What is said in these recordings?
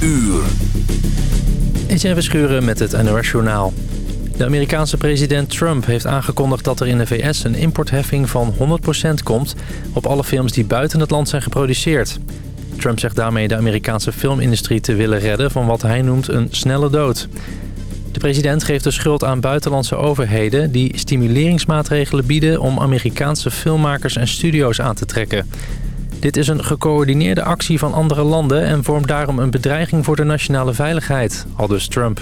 uur. Etienne Verschuren met het NOS Journaal. De Amerikaanse president Trump heeft aangekondigd dat er in de VS een importheffing van 100% komt... op alle films die buiten het land zijn geproduceerd. Trump zegt daarmee de Amerikaanse filmindustrie te willen redden van wat hij noemt een snelle dood. De president geeft de schuld aan buitenlandse overheden die stimuleringsmaatregelen bieden om Amerikaanse filmmakers en studio's aan te trekken. Dit is een gecoördineerde actie van andere landen en vormt daarom een bedreiging voor de nationale veiligheid, aldus Trump.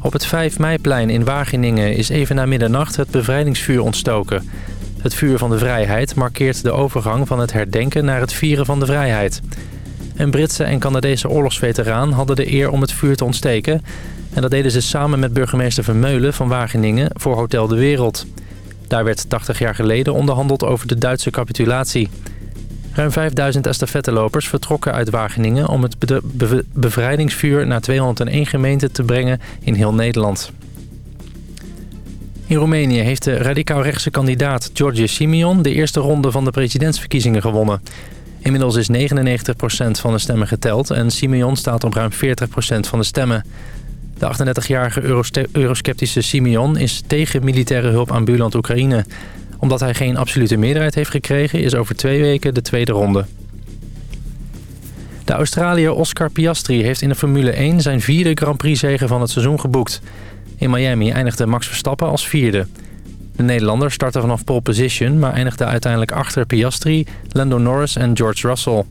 Op het 5 meiplein in Wageningen is even na middernacht het bevrijdingsvuur ontstoken. Het vuur van de vrijheid markeert de overgang van het herdenken naar het vieren van de vrijheid. Een Britse en Canadese oorlogsveteraan hadden de eer om het vuur te ontsteken... en dat deden ze samen met burgemeester Vermeulen van Wageningen voor Hotel de Wereld. Daar werd 80 jaar geleden onderhandeld over de Duitse capitulatie. Ruim 5000 estafettelopers vertrokken uit Wageningen... om het bevrijdingsvuur naar 201 gemeenten te brengen in heel Nederland. In Roemenië heeft de radicaal-rechtse kandidaat George Simeon... de eerste ronde van de presidentsverkiezingen gewonnen. Inmiddels is 99% van de stemmen geteld... en Simeon staat op ruim 40% van de stemmen. De 38-jarige eurosceptische Simeon is tegen militaire hulp aan buurland Oekraïne. Omdat hij geen absolute meerderheid heeft gekregen... is over twee weken de tweede ronde. De Australiër Oscar Piastri heeft in de Formule 1 zijn vierde Grand Prix-zege van het seizoen geboekt. In Miami eindigde Max Verstappen als vierde. De Nederlander startte vanaf pole position, maar eindigde uiteindelijk achter Piastri, Lando Norris en George Russell.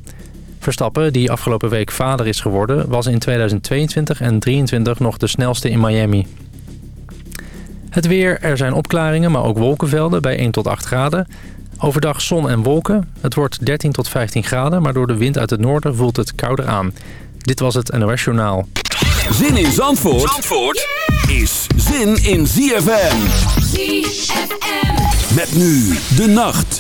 Verstappen, die afgelopen week vader is geworden... was in 2022 en 2023 nog de snelste in Miami. Het weer, er zijn opklaringen, maar ook wolkenvelden bij 1 tot 8 graden. Overdag zon en wolken. Het wordt 13 tot 15 graden, maar door de wind uit het noorden voelt het kouder aan. Dit was het NOS Journaal. Zin in Zandvoort, Zandvoort is zin in ZFM. ZFM. Met nu de nacht.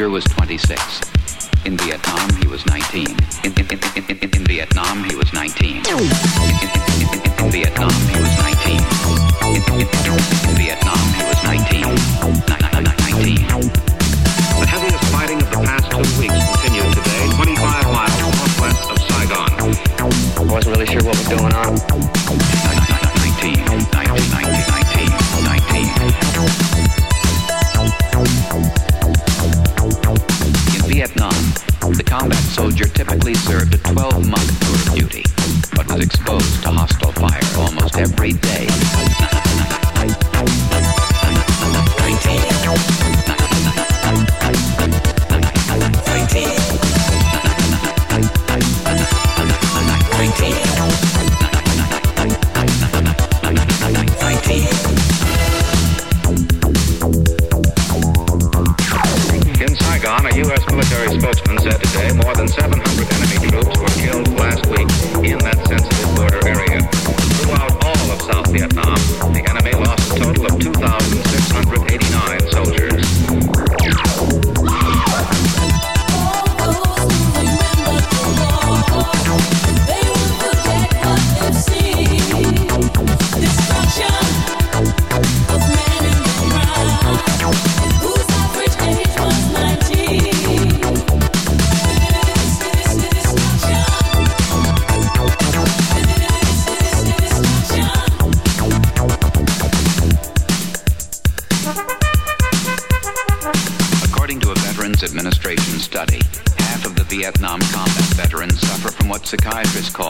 soldier was day, more than 700 enemy troops were killed last week in that sensitive border area throughout all of South Vietnam. psychiatrist called.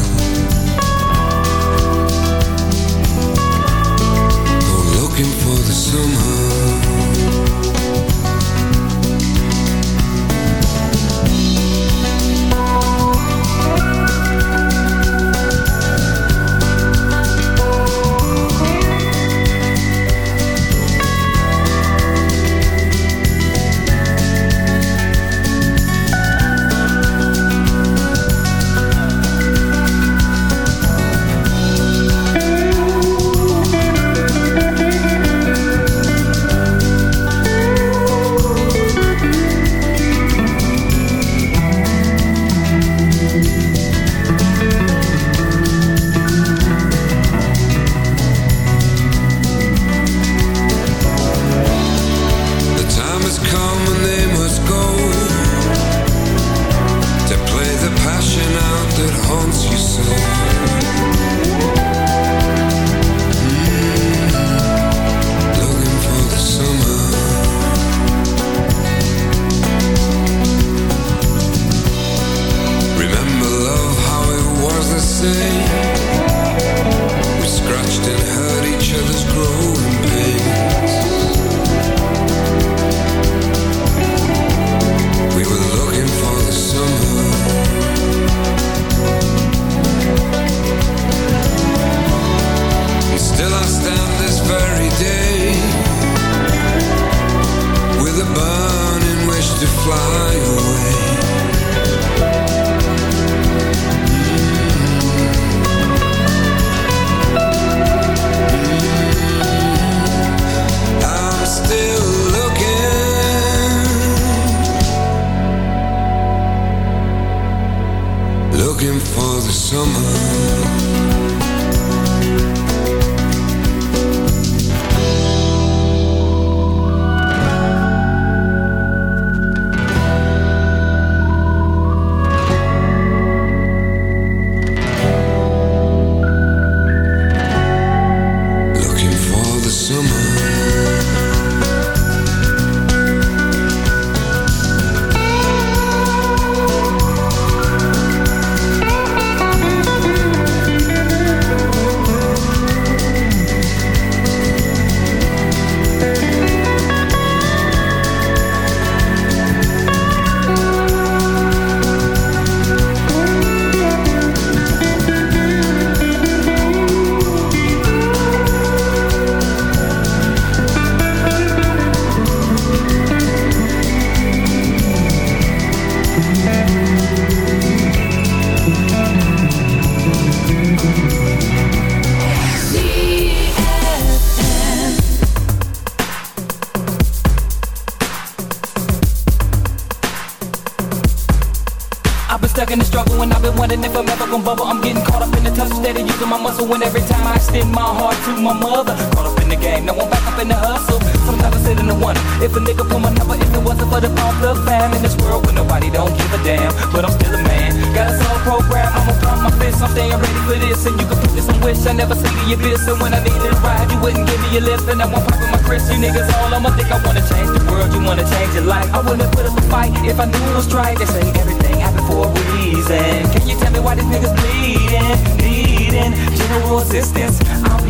to fly away. I'm still looking. Looking for the summer. wish I never see the abyss. And when I needed a ride, you wouldn't give me a lift. And I won't pop in my Chris. You niggas all I'ma think I wanna change the world, you wanna change your life. I wouldn't put up a fight if I knew it was right. They say everything happened for a reason. Can you tell me why these niggas bleeding, needing general assistance? I'm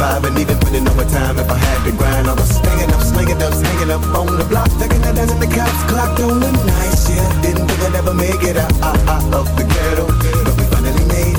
five and even putting in overtime if I had to grind. I was hanging up, slinging up, hanging up on the block, thinking that doesn't the cops clock on the night. Yeah, didn't think I'd ever make it out, out, out of the ghetto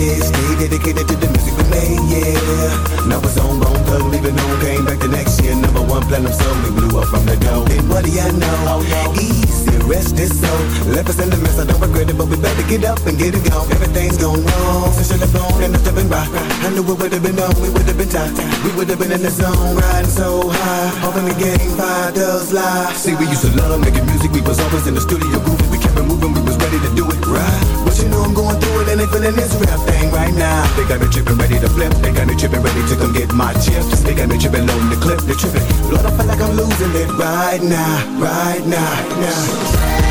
did. Stay dedicated to the music we made, yeah. Now it's on, bone thug, leaving on. Came back the next year, number one platinum song. We blew up from the dough. And what do you know? Oh, no. Easy, rest is so. Left us in the mess, I don't regret it, but we better get up and get it Everything's gone wrong. So should have flown and have been rock. I knew it would have been on, we would have been tight. We would have been in the zone, riding so high. hoping the game, fire does lie. See, we used to love making music, we was always in the studio grooving. We kept it moving, we was ready to do it right. But you know I'm going through it and they feeling this rap thing right now. They got me tripping, ready to flip. They got me tripping, ready to come get my chips. They got me tripping, loading the clip. They tripping. Lord, I feel like I'm losing it right now, right now, now.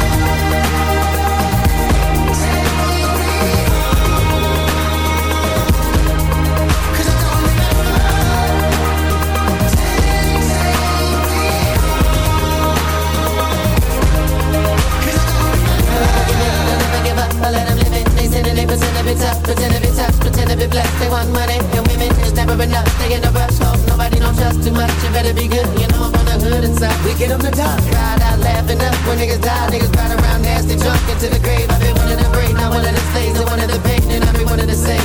just too much, you better be good. You know I'm on the hood inside. We get on the top. Ride out laughing up when niggas die. Niggas ride around nasty drunk into the grave. I've been one of the brave, not one of the slaves. and one of the pain, and I've been one of the same.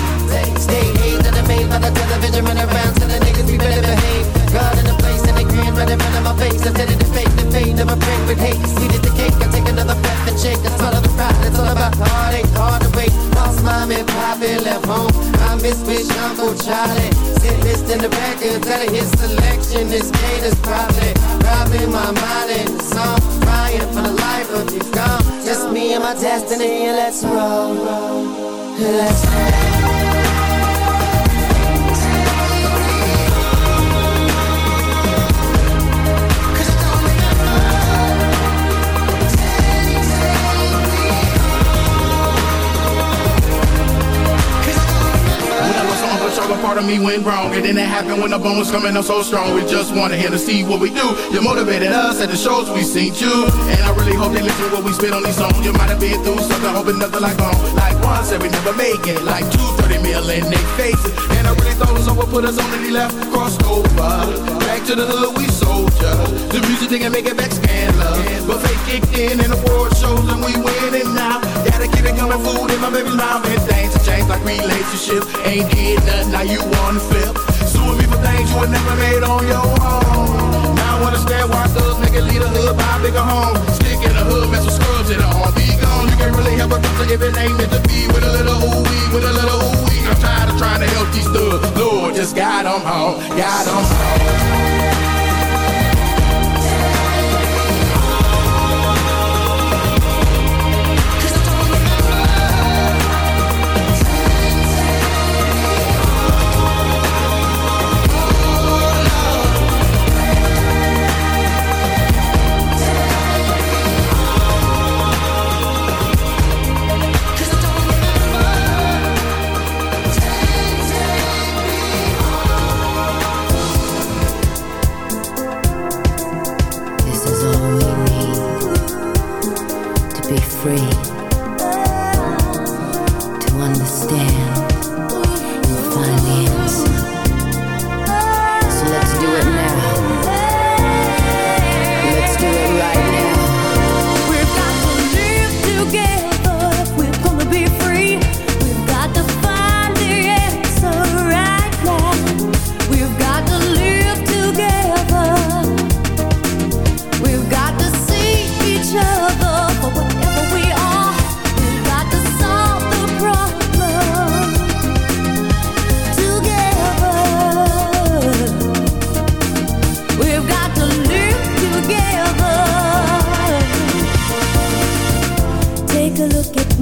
Stay hazed and amazed by the television. Run around telling niggas we better behave. God in the place and they grin right in front of my face. I tell it to fake the fate of a prank with hate. See the cake, I take another path shake. That's all of the pride, it's all about heartache, hard to wait. Lost mom and poppy left home. I miss Wish Uncle Charlie. Sit list in the back and tell his selection is made is probably, probably my mind in the song. Crying for the life of you gone. Just me and my destiny, and let's roll. Let's roll. Part of me went wrong. And then it happened when the bone was coming up so strong. We just wanted him to see what we do. You motivated us at the shows we seen you. And I really hope they listen to what we spit on these songs. You might have been through something, hoping nothing like home. Like one said we never make it. Like two, 30 mil in their faces. And I really thought someone put us on and he left. Crossed over. Back to the hood, we soldier. The music didn't make it back scandalous. But fake kicked in and the world shows and we winning now. Gotta keep it coming, food in my baby's mouth. And things have changed like relationships. Ain't did nothing, now you wanna flip. Suing me for things you would never made on your own. Now I understand why thugs make it lead a hood, buy a bigger home. Stick in the hood, mess with scrubs in the arm. Be gone, you can't really help a doctor if it ain't meant to be. With a little ooh wee, with a little ooh wee. I'm tired of trying to help these thugs. Lord, just got them home, got them home.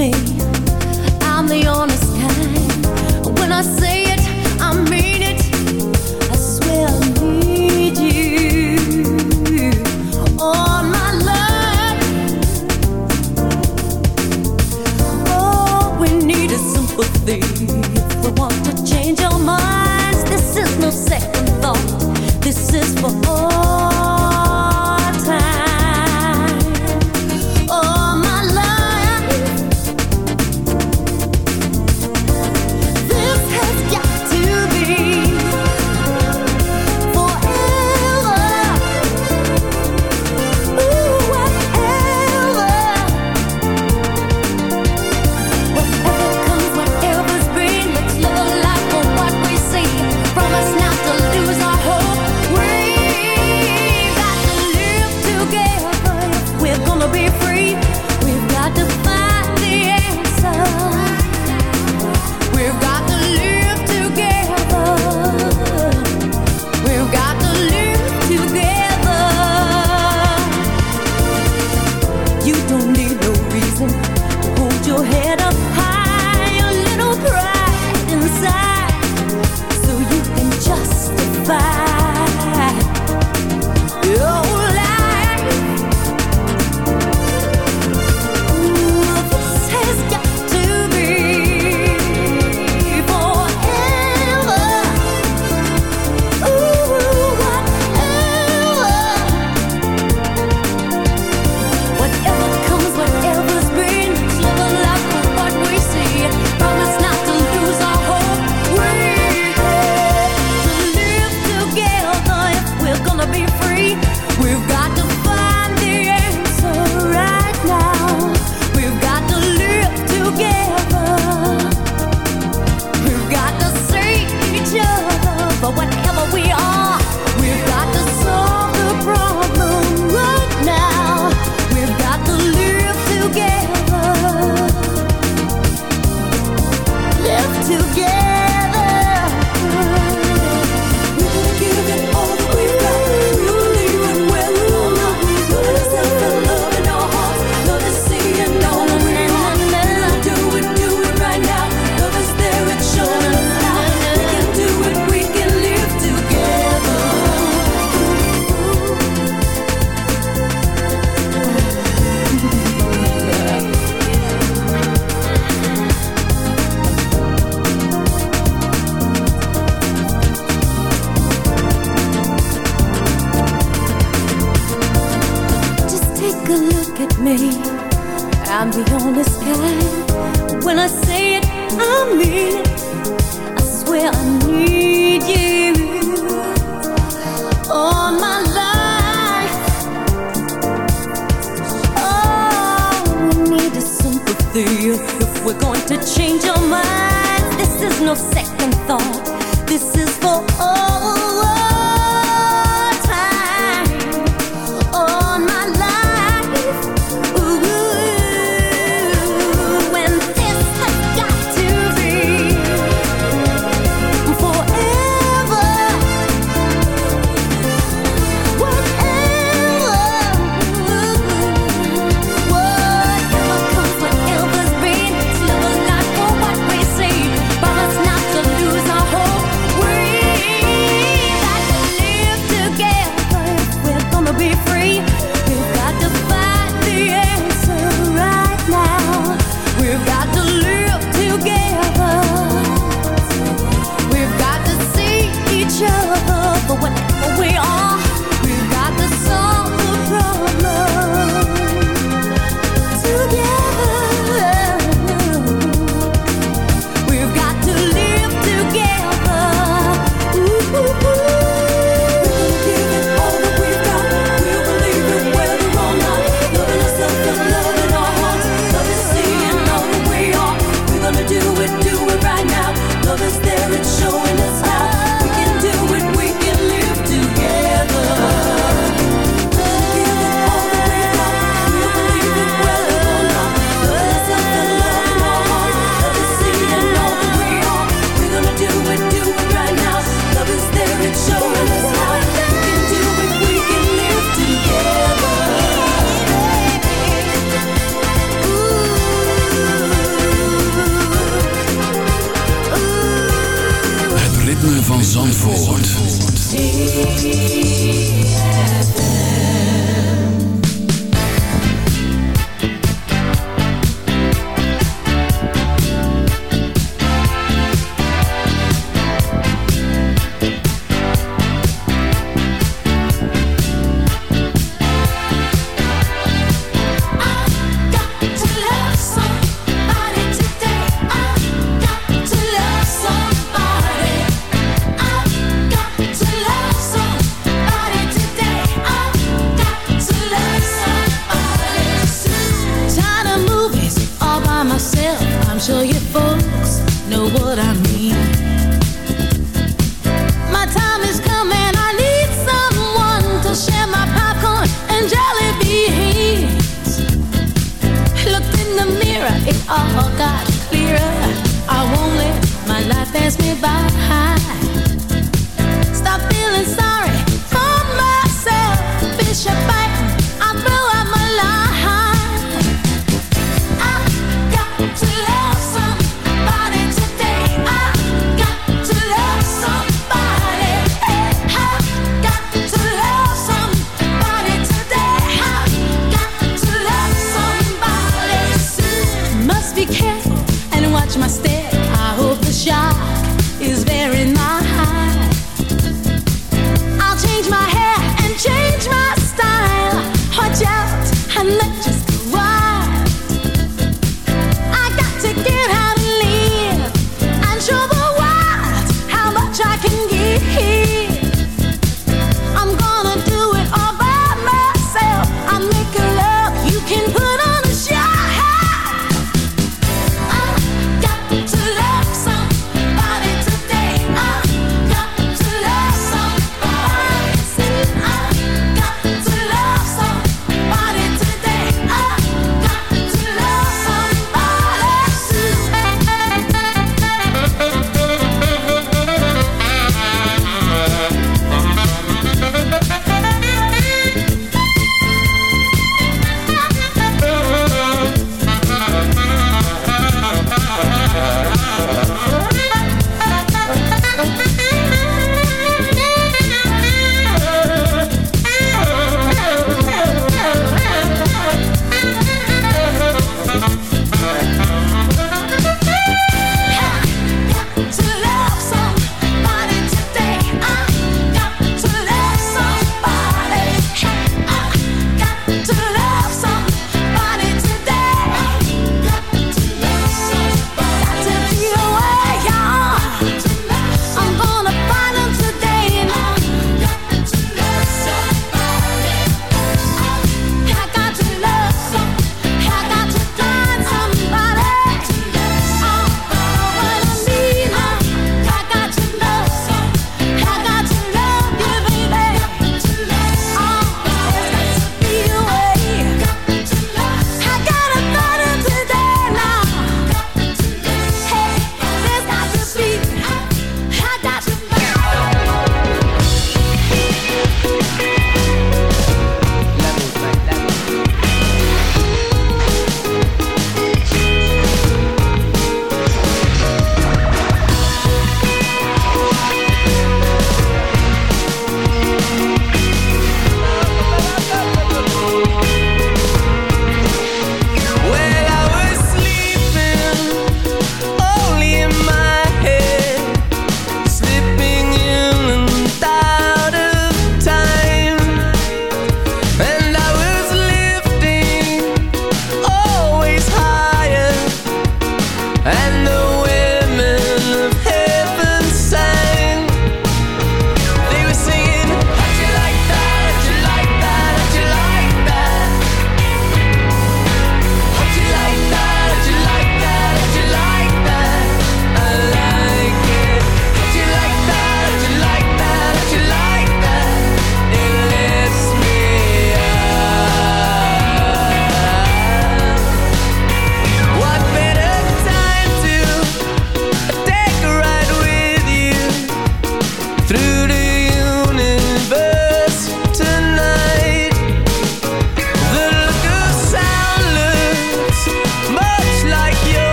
me.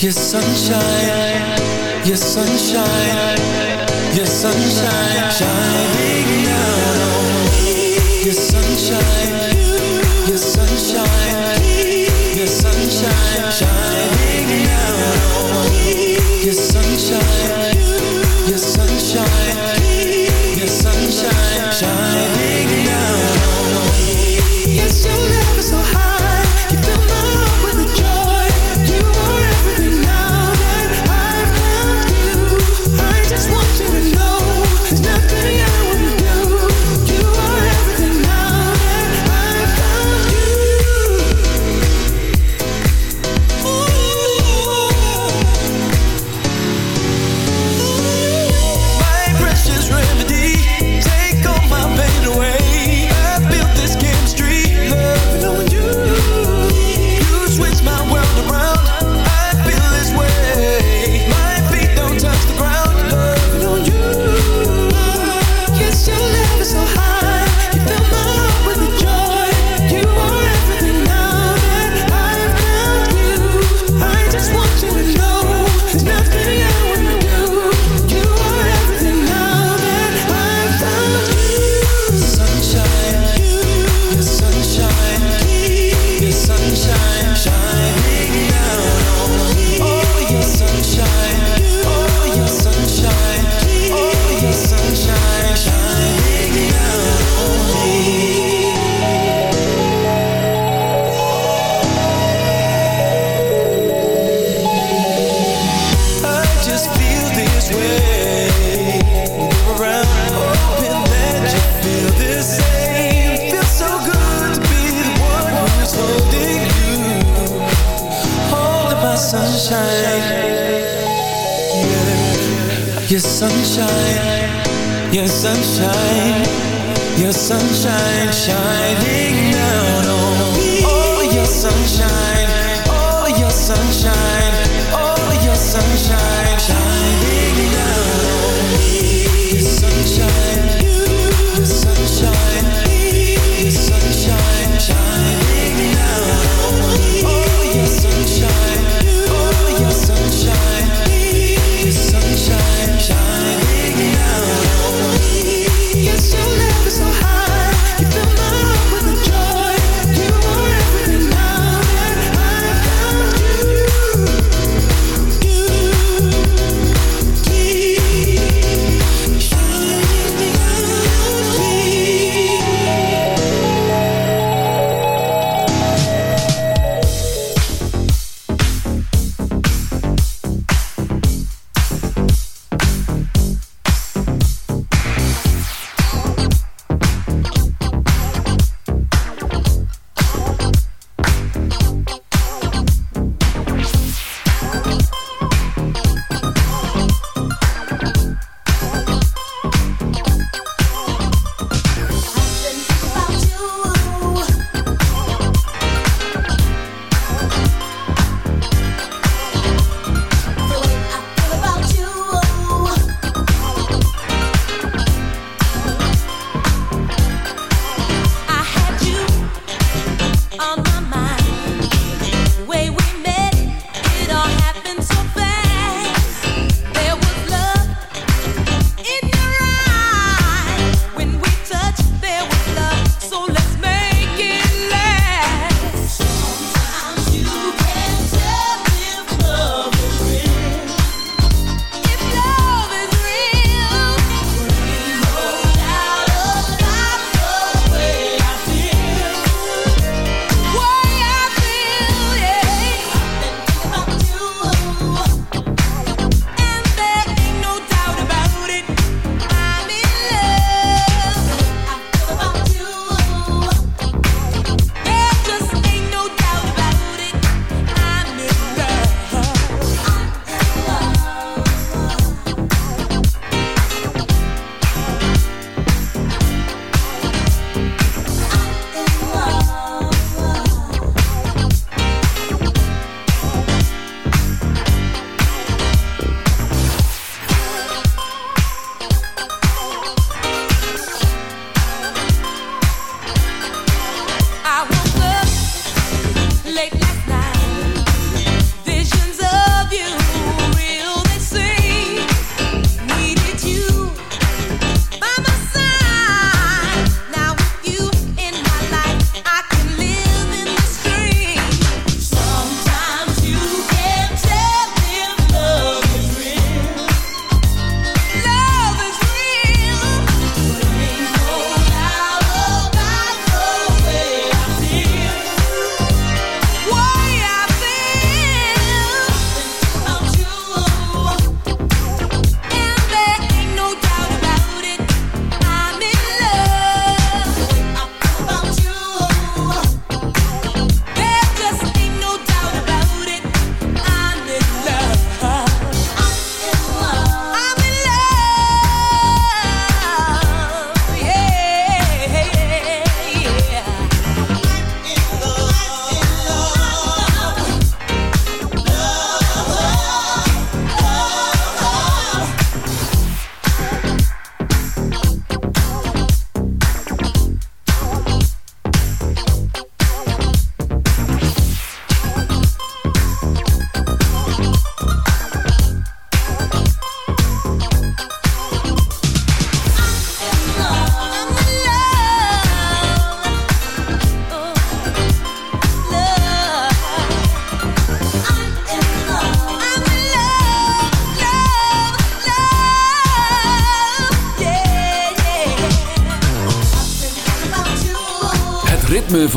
Your sunshine, your sunshine, your sunshine, shine. Your sunshine, your sunshine, your sunshine shining down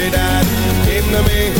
Say that, give to